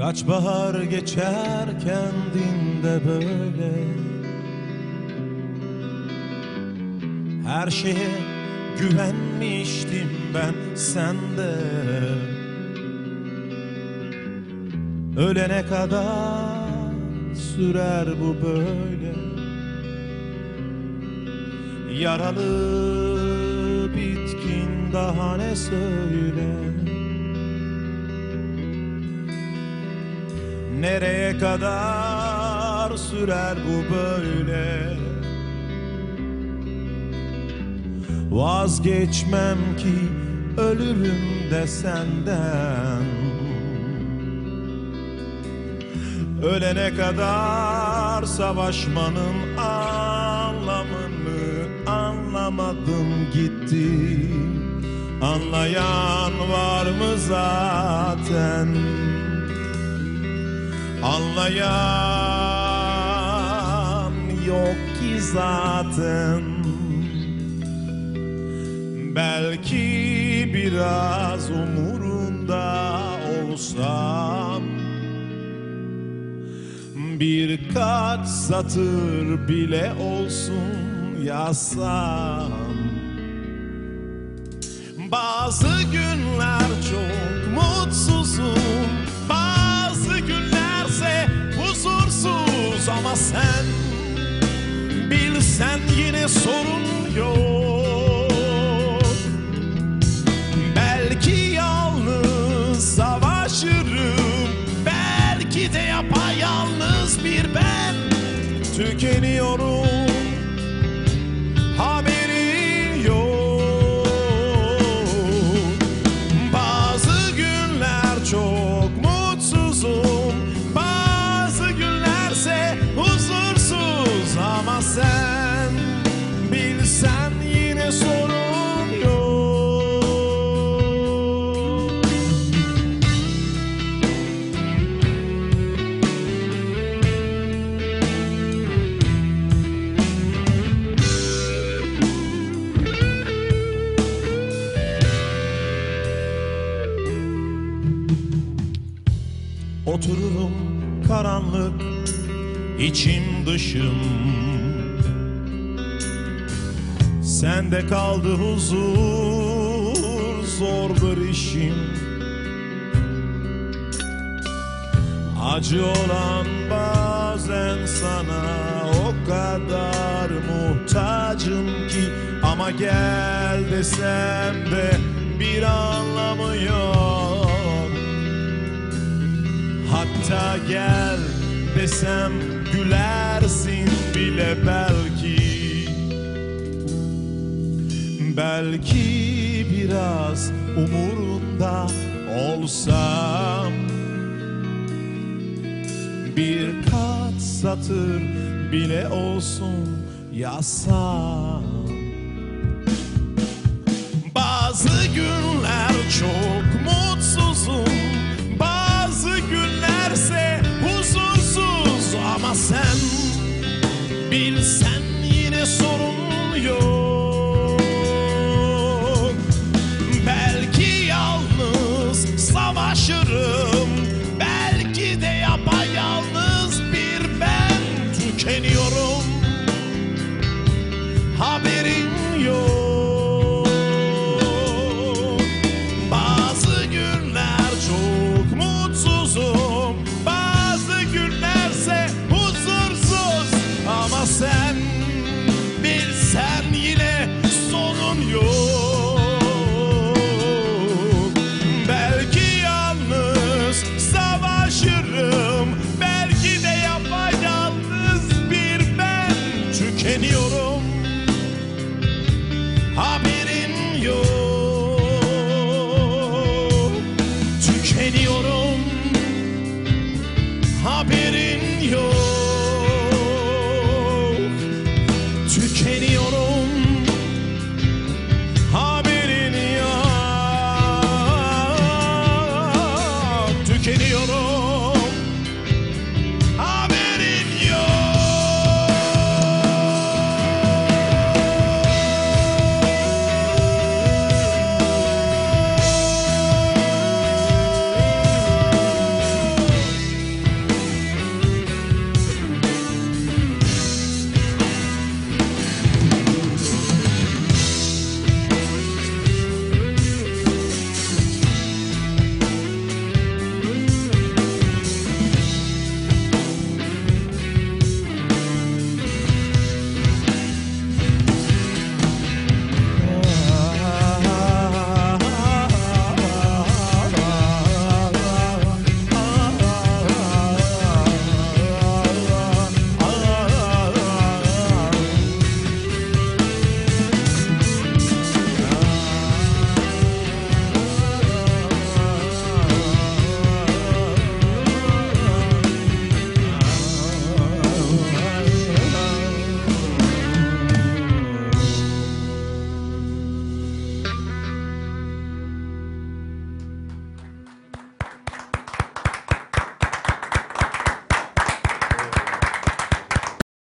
Kaç bahar geçer kendinde böyle? Her şeye güvenmiştim ben sende. Ölene kadar sürer bu böyle. Yaralı bitkin daha ne söyle Nereye kadar sürer bu böyle? Vazgeçmem ki ölürüm de senden. Ölene kadar savaşmanın anlamını anlamadım gitti. Anlayan var mı zaten? Anlayan yok ki zaten Belki biraz umurunda olsam Birkaç satır bile olsun yazsam. Bazı günler çok mutsuzum huzursuz Ama sen bilsen yine sorun yok. Belki yalnız savaşırım Belki de yapayalnız bir ben. Tükeniyorum bilsen yine sorun yok. Otururum karanlık içim dışım Sende kaldı huzur zordur işim. Acı olan bazen sana o kadar muhtacım ki. Ama gel desem de bir anlamı yok. Hatta gel desem gülersin bile belki Belki biraz umurunda olsam Birkaç satır bile olsun yazsam. Bazı günler çok mutsuzum Tükeniyorum haberin yok. Tükeniyorum. Haberin yok